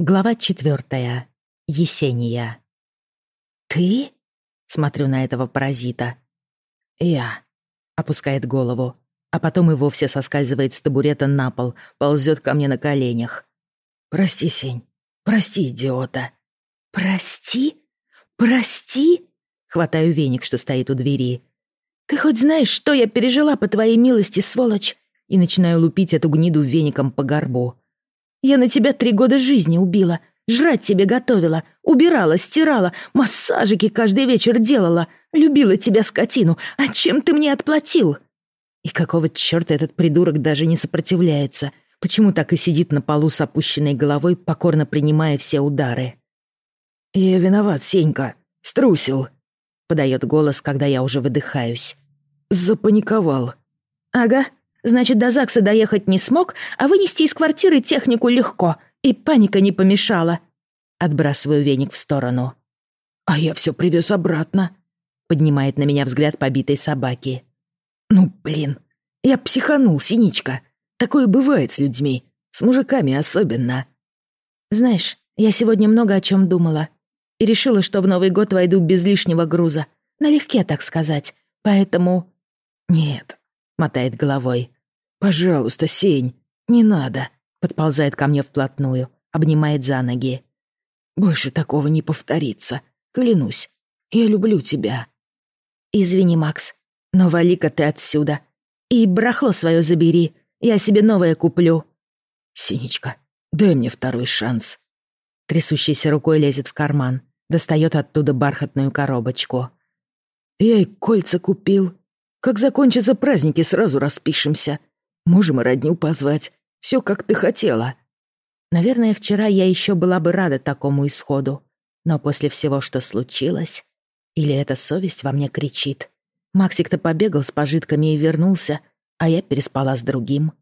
Глава четвертая. Есения. «Ты?» — смотрю на этого паразита. «Я», — опускает голову, а потом и вовсе соскальзывает с табурета на пол, ползет ко мне на коленях. «Прости, Сень, прости, идиота». «Прости? Прости?» — хватаю веник, что стоит у двери. «Ты хоть знаешь, что я пережила по твоей милости, сволочь?» И начинаю лупить эту гниду веником по горбу. «Я на тебя три года жизни убила, жрать тебе готовила, убирала, стирала, массажики каждый вечер делала, любила тебя, скотину, а чем ты мне отплатил?» И какого чёрта этот придурок даже не сопротивляется? Почему так и сидит на полу с опущенной головой, покорно принимая все удары? «Я виноват, Сенька, струсил», — подает голос, когда я уже выдыхаюсь. «Запаниковал». «Ага, значит, до ЗАГСа доехать не смог, а вынести из квартиры технику легко, и паника не помешала». Отбрасываю веник в сторону. «А я все привез обратно», — поднимает на меня взгляд побитой собаки. «Ну, блин, я психанул, Синичка. Такое бывает с людьми, с мужиками особенно». «Знаешь, я сегодня много о чем думала и решила, что в Новый год войду без лишнего груза. Налегке, так сказать. Поэтому...» «Нет», — мотает головой. «Пожалуйста, Сень, не надо», — подползает ко мне вплотную, обнимает за ноги. «Больше такого не повторится. Клянусь, я люблю тебя». «Извини, Макс, но вали-ка ты отсюда. И брахло свое забери, я себе новое куплю». «Синичка, дай мне второй шанс». Трясущейся рукой лезет в карман, достает оттуда бархатную коробочку. «Я и кольца купил. Как закончатся праздники, сразу распишемся. Можем и родню позвать. Все, как ты хотела». Наверное, вчера я еще была бы рада такому исходу. Но после всего, что случилось... Или эта совесть во мне кричит? Максик-то побегал с пожитками и вернулся, а я переспала с другим.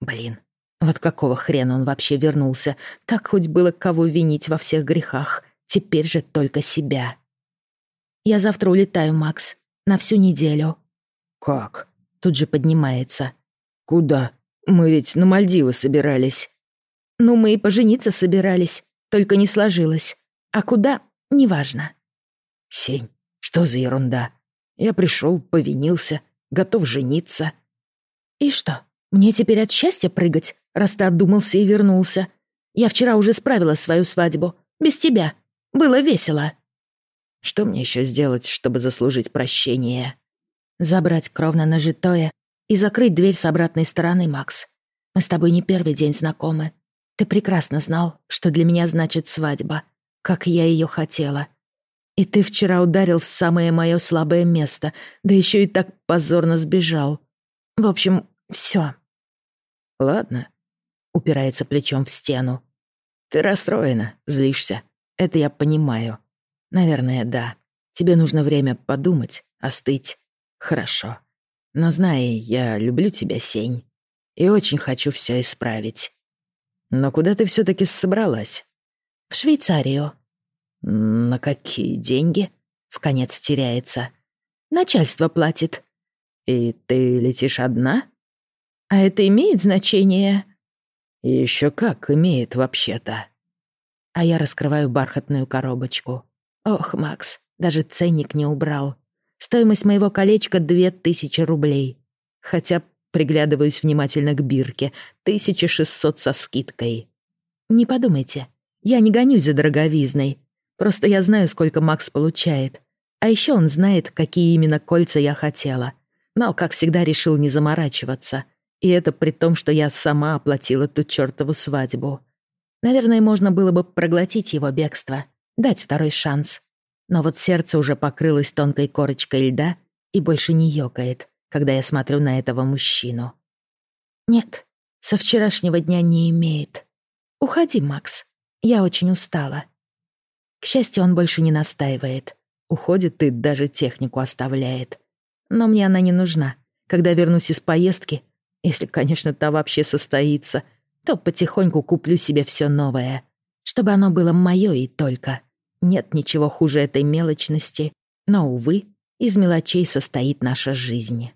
Блин, вот какого хрена он вообще вернулся? Так хоть было кого винить во всех грехах. Теперь же только себя. Я завтра улетаю, Макс. На всю неделю. Как? Тут же поднимается. Куда? Мы ведь на Мальдивы собирались. Ну, мы и пожениться собирались. Только не сложилось. А куда? Неважно. Сень, что за ерунда? Я пришел, повинился, готов жениться. И что, мне теперь от счастья прыгать, раз ты отдумался и вернулся? Я вчера уже справила свою свадьбу. Без тебя. Было весело. Что мне еще сделать, чтобы заслужить прощение? Забрать кровно нажитое и закрыть дверь с обратной стороны, Макс. Мы с тобой не первый день знакомы. Ты прекрасно знал, что для меня значит свадьба, как я ее хотела. И ты вчера ударил в самое мое слабое место, да еще и так позорно сбежал. В общем, все. Ладно, упирается плечом в стену. Ты расстроена, злишься. Это я понимаю. Наверное, да. Тебе нужно время подумать, остыть. Хорошо. Но знай, я люблю тебя, Сень. И очень хочу все исправить. Но куда ты все таки собралась? В Швейцарию. На какие деньги? В конец теряется. Начальство платит. И ты летишь одна? А это имеет значение? Еще как имеет вообще-то. А я раскрываю бархатную коробочку. Ох, Макс, даже ценник не убрал. Стоимость моего колечка — две тысячи рублей. Хотя приглядываюсь внимательно к бирке. Тысяча шестьсот со скидкой. Не подумайте, я не гонюсь за дороговизной. Просто я знаю, сколько Макс получает. А еще он знает, какие именно кольца я хотела. Но, как всегда, решил не заморачиваться — и это при том, что я сама оплатила ту чертову свадьбу. Наверное, можно было бы проглотить его бегство, дать второй шанс. Но вот сердце уже покрылось тонкой корочкой льда и больше не ёкает, когда я смотрю на этого мужчину. Нет, со вчерашнего дня не имеет. Уходи, Макс. Я очень устала. К счастью, он больше не настаивает. Уходит и даже технику оставляет. Но мне она не нужна. Когда вернусь из поездки, если, конечно, та вообще состоится, то потихоньку куплю себе все новое, чтобы оно было мое и только. Нет ничего хуже этой мелочности, но, увы, из мелочей состоит наша жизнь.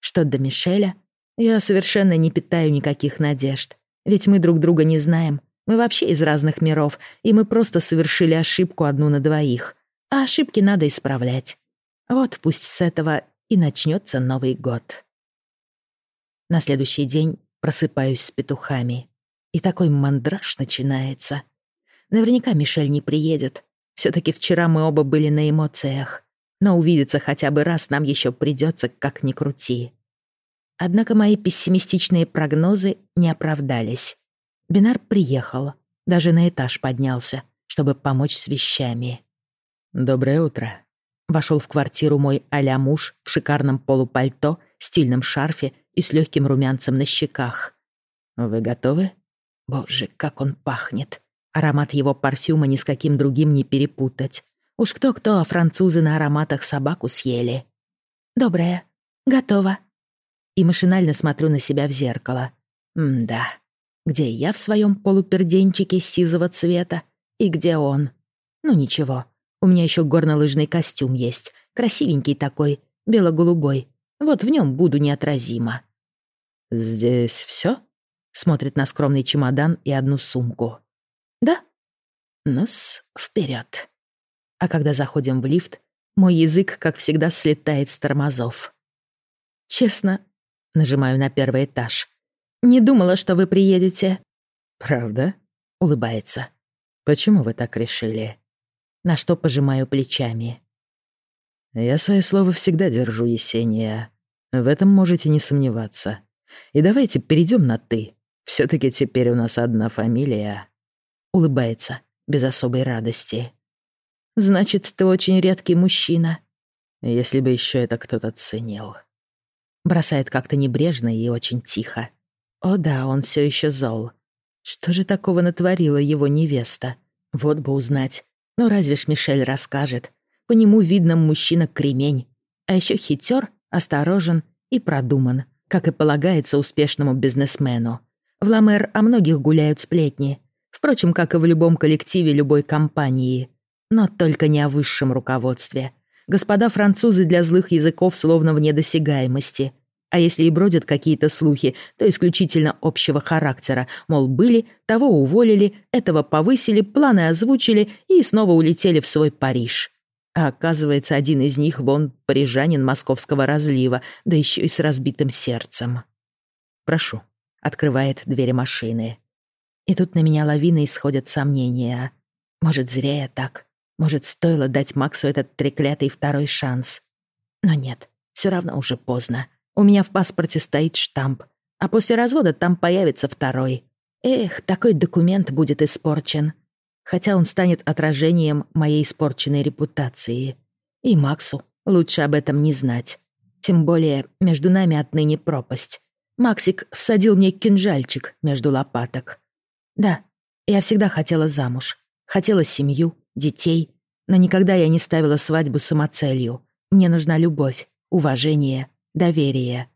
Что до Мишеля, я совершенно не питаю никаких надежд, ведь мы друг друга не знаем, Мы вообще из разных миров, и мы просто совершили ошибку одну на двоих. А ошибки надо исправлять. Вот пусть с этого и начнется Новый год. На следующий день просыпаюсь с петухами. И такой мандраж начинается. Наверняка Мишель не приедет. все таки вчера мы оба были на эмоциях. Но увидеться хотя бы раз нам еще придется, как ни крути. Однако мои пессимистичные прогнозы не оправдались. Бинар приехал, даже на этаж поднялся, чтобы помочь с вещами. «Доброе утро». Вошел в квартиру мой а муж в шикарном полупальто, стильном шарфе и с легким румянцем на щеках. «Вы готовы?» Боже, как он пахнет. Аромат его парфюма ни с каким другим не перепутать. Уж кто-кто, а французы на ароматах собаку съели. «Доброе. Готово». И машинально смотрю на себя в зеркало. М-да. Где я в своем полуперденчике сизого цвета? И где он? Ну ничего. У меня еще горнолыжный костюм есть. Красивенький такой, бело-голубой. Вот в нем буду неотразима. «Здесь все? Смотрит на скромный чемодан и одну сумку. «Ну-с, вперед. А когда заходим в лифт, мой язык, как всегда, слетает с тормозов. «Честно...» — нажимаю на первый этаж. «Не думала, что вы приедете». «Правда?» — улыбается. «Почему вы так решили?» На что пожимаю плечами. «Я свое слово всегда держу, Есения. В этом можете не сомневаться. И давайте перейдем на «ты». все таки теперь у нас одна фамилия». Улыбается, без особой радости. «Значит, ты очень редкий мужчина». Если бы еще это кто-то ценил. Бросает как-то небрежно и очень тихо. О да, он все еще зол. Что же такого натворила его невеста? Вот бы узнать. Но разве ж Мишель расскажет? По нему видно мужчина кремень. А еще хитер, осторожен и продуман, как и полагается успешному бизнесмену. В Ламер о многих гуляют сплетни. Впрочем, как и в любом коллективе любой компании. Но только не о высшем руководстве. Господа французы для злых языков словно вне досягаемости. А если и бродят какие-то слухи, то исключительно общего характера. Мол, были, того уволили, этого повысили, планы озвучили и снова улетели в свой Париж. А оказывается, один из них вон парижанин московского разлива, да еще и с разбитым сердцем. «Прошу», — открывает двери машины. И тут на меня лавиной исходят сомнения. Может, зря я так. Может, стоило дать Максу этот треклятый второй шанс. Но нет, все равно уже поздно. У меня в паспорте стоит штамп, а после развода там появится второй. Эх, такой документ будет испорчен. Хотя он станет отражением моей испорченной репутации. И Максу лучше об этом не знать. Тем более между нами отныне пропасть. Максик всадил мне кинжальчик между лопаток. Да, я всегда хотела замуж. Хотела семью, детей. Но никогда я не ставила свадьбу самоцелью. Мне нужна любовь, уважение, доверие.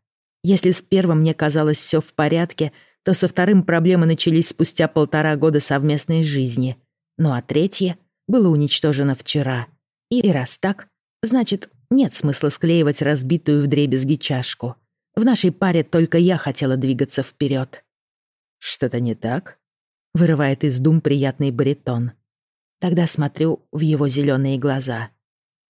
Если с первым мне казалось все в порядке, то со вторым проблемы начались спустя полтора года совместной жизни. Ну а третье было уничтожено вчера. И раз так, значит, нет смысла склеивать разбитую вдребезги чашку. В нашей паре только я хотела двигаться вперед. «Что-то не так?» — вырывает из дум приятный баритон. Тогда смотрю в его зеленые глаза.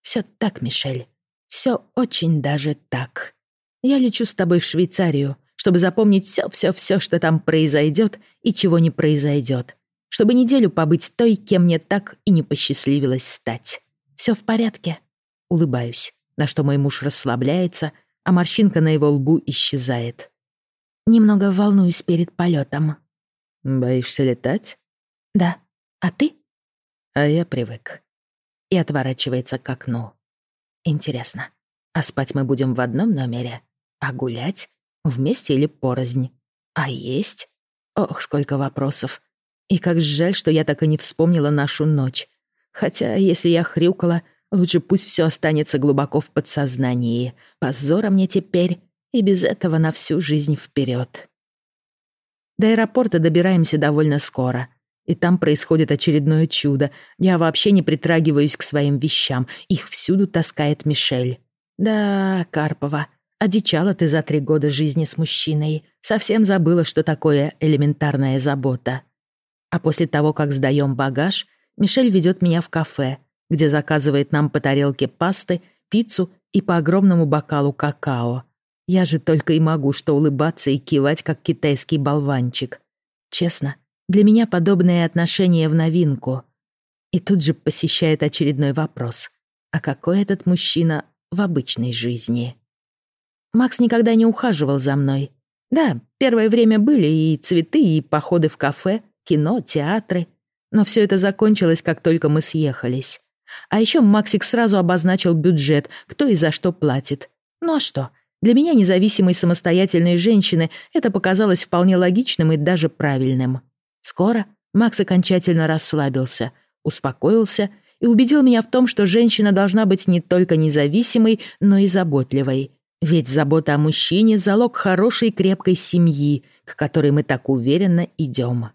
Все так, Мишель. Все очень даже так. Я лечу с тобой в Швейцарию, чтобы запомнить все-все-все, что там произойдет и чего не произойдет, чтобы неделю побыть той, кем мне так и не посчастливилось стать. Все в порядке. Улыбаюсь, на что мой муж расслабляется, а морщинка на его лбу исчезает. Немного волнуюсь перед полетом. Боишься летать? Да. А ты? А я привык. И отворачивается к окну. Интересно, а спать мы будем в одном номере? А гулять? Вместе или порознь? А есть? Ох, сколько вопросов. И как жаль, что я так и не вспомнила нашу ночь. Хотя, если я хрюкала, лучше пусть все останется глубоко в подсознании. Позора мне теперь и без этого на всю жизнь вперед. До аэропорта добираемся довольно скоро. И там происходит очередное чудо. Я вообще не притрагиваюсь к своим вещам. Их всюду таскает Мишель. Да, Карпова, Одичала ты за три года жизни с мужчиной. Совсем забыла, что такое элементарная забота. А после того, как сдаем багаж, Мишель ведет меня в кафе, где заказывает нам по тарелке пасты, пиццу и по огромному бокалу какао. Я же только и могу что улыбаться и кивать, как китайский болванчик. Честно, для меня подобное отношение в новинку. И тут же посещает очередной вопрос. А какой этот мужчина в обычной жизни? Макс никогда не ухаживал за мной. Да, первое время были и цветы, и походы в кафе, кино, театры. Но все это закончилось, как только мы съехались. А еще Максик сразу обозначил бюджет, кто и за что платит. Ну а что? Для меня, независимой самостоятельной женщины, это показалось вполне логичным и даже правильным. Скоро Макс окончательно расслабился, успокоился и убедил меня в том, что женщина должна быть не только независимой, но и заботливой. Ведь забота о мужчине — залог хорошей крепкой семьи, к которой мы так уверенно идем.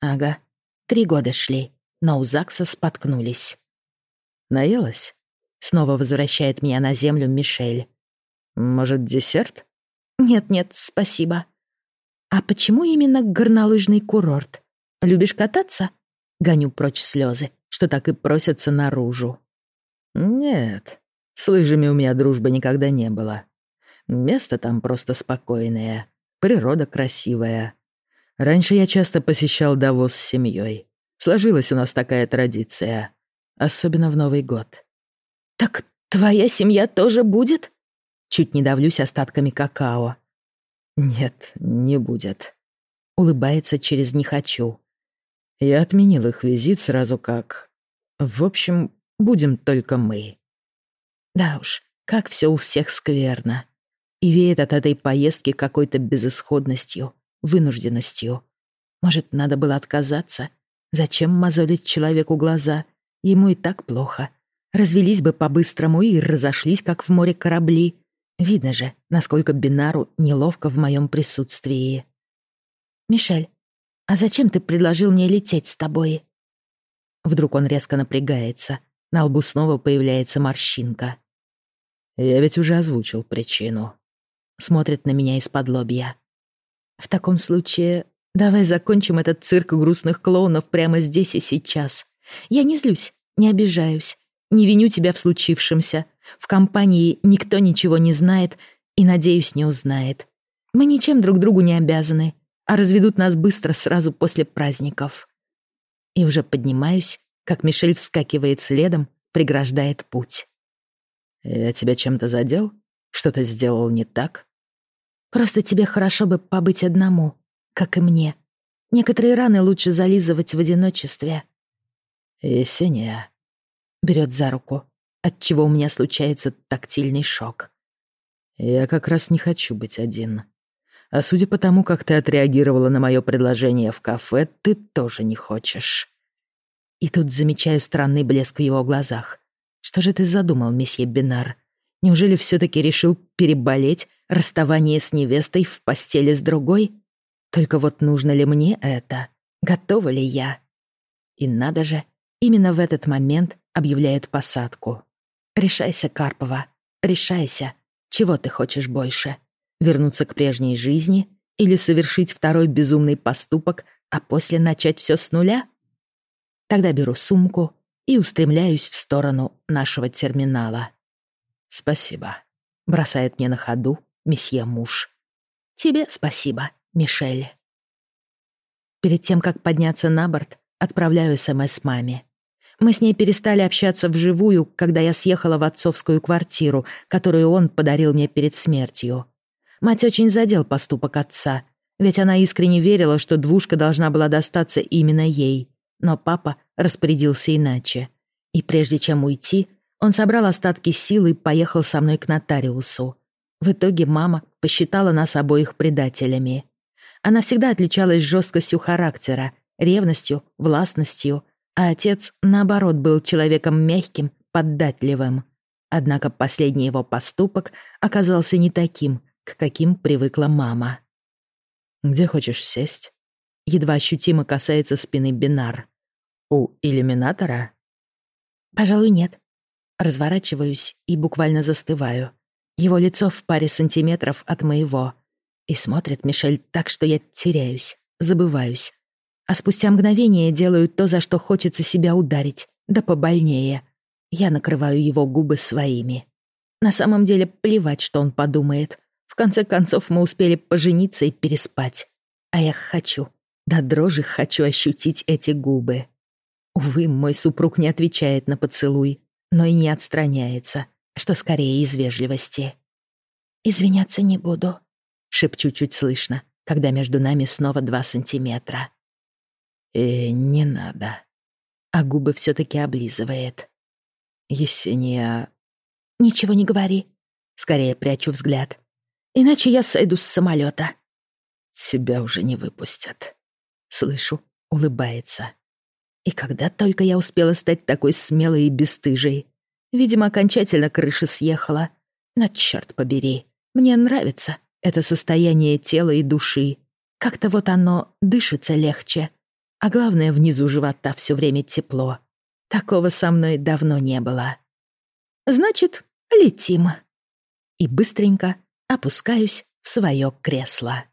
Ага, три года шли, но у ЗАГСа споткнулись. «Наелась?» — снова возвращает меня на землю Мишель. Может, десерт? Нет-нет, спасибо. А почему именно горнолыжный курорт? Любишь кататься? Гоню прочь слезы, что так и просятся наружу. Нет, с лыжами у меня дружбы никогда не было. Место там просто спокойное, природа красивая. Раньше я часто посещал Давос с семьей. Сложилась у нас такая традиция, особенно в Новый год. «Так твоя семья тоже будет?» Чуть не давлюсь остатками какао. Нет, не будет. Улыбается через «не хочу». Я отменил их визит сразу как... В общем, будем только мы. Да уж, как все у всех скверно. И веет от этой поездки какой-то безысходностью, вынужденностью. Может, надо было отказаться? Зачем мозолить человеку глаза? Ему и так плохо. Развелись бы по-быстрому и разошлись, как в море корабли. Видно же, насколько Бинару неловко в моем присутствии. «Мишель, а зачем ты предложил мне лететь с тобой?» Вдруг он резко напрягается. На лбу снова появляется морщинка. «Я ведь уже озвучил причину». Смотрит на меня из-под лобья. «В таком случае давай закончим этот цирк грустных клоунов прямо здесь и сейчас. Я не злюсь, не обижаюсь, не виню тебя в случившемся. В компании никто ничего не знает и, надеюсь, не узнает. Мы ничем друг другу не обязаны, а разведут нас быстро сразу после праздников. И уже поднимаюсь, как Мишель вскакивает следом, преграждает путь. «Я тебя чем-то задел? Что-то сделал не так?» «Просто тебе хорошо бы побыть одному, как и мне. Некоторые раны лучше зализывать в одиночестве». «Есения», — берет за руку отчего у меня случается тактильный шок. Я как раз не хочу быть один. А судя по тому, как ты отреагировала на мое предложение в кафе, ты тоже не хочешь. И тут замечаю странный блеск в его глазах. Что же ты задумал, месье Бинар? Неужели все-таки решил переболеть расставание с невестой в постели с другой? Только вот нужно ли мне это? Готова ли я? И надо же, именно в этот момент объявляют посадку. Решайся, Карпова, решайся. Чего ты хочешь больше? Вернуться к прежней жизни или совершить второй безумный поступок, а после начать все с нуля? Тогда беру сумку и устремляюсь в сторону нашего терминала. «Спасибо», — бросает мне на ходу месье муж. «Тебе спасибо, Мишель». Перед тем, как подняться на борт, отправляю СМС маме. Мы с ней перестали общаться вживую, когда я съехала в отцовскую квартиру, которую он подарил мне перед смертью. Мать очень задел поступок отца, ведь она искренне верила, что двушка должна была достаться именно ей. Но папа распорядился иначе. И прежде чем уйти, он собрал остатки сил и поехал со мной к нотариусу. В итоге мама посчитала нас обоих предателями. Она всегда отличалась жесткостью характера, ревностью, властностью — а отец, наоборот, был человеком мягким, поддатливым. Однако последний его поступок оказался не таким, к каким привыкла мама. «Где хочешь сесть?» Едва ощутимо касается спины Бинар. «У иллюминатора?» «Пожалуй, нет». Разворачиваюсь и буквально застываю. Его лицо в паре сантиметров от моего. И смотрит Мишель так, что я теряюсь, забываюсь, а спустя мгновение делаю то, за что хочется себя ударить, да побольнее. Я накрываю его губы своими. На самом деле плевать, что он подумает. В конце концов, мы успели пожениться и переспать. А я хочу, да дрожи хочу ощутить эти губы. Увы, мой супруг не отвечает на поцелуй, но и не отстраняется, что скорее из вежливости. «Извиняться не буду», — шепчу чуть слышно, когда между нами снова два сантиметра. «Э, не надо». А губы все таки облизывает. «Есения...» «Ничего не говори». Скорее прячу взгляд. «Иначе я сойду с самолета. «Тебя уже не выпустят». Слышу, улыбается. И когда только я успела стать такой смелой и бесстыжей. Видимо, окончательно крыша съехала. Но черт побери, мне нравится это состояние тела и души. Как-то вот оно дышится легче. А главное, внизу живота все время тепло. Такого со мной давно не было. Значит, летим. И быстренько опускаюсь в свое кресло.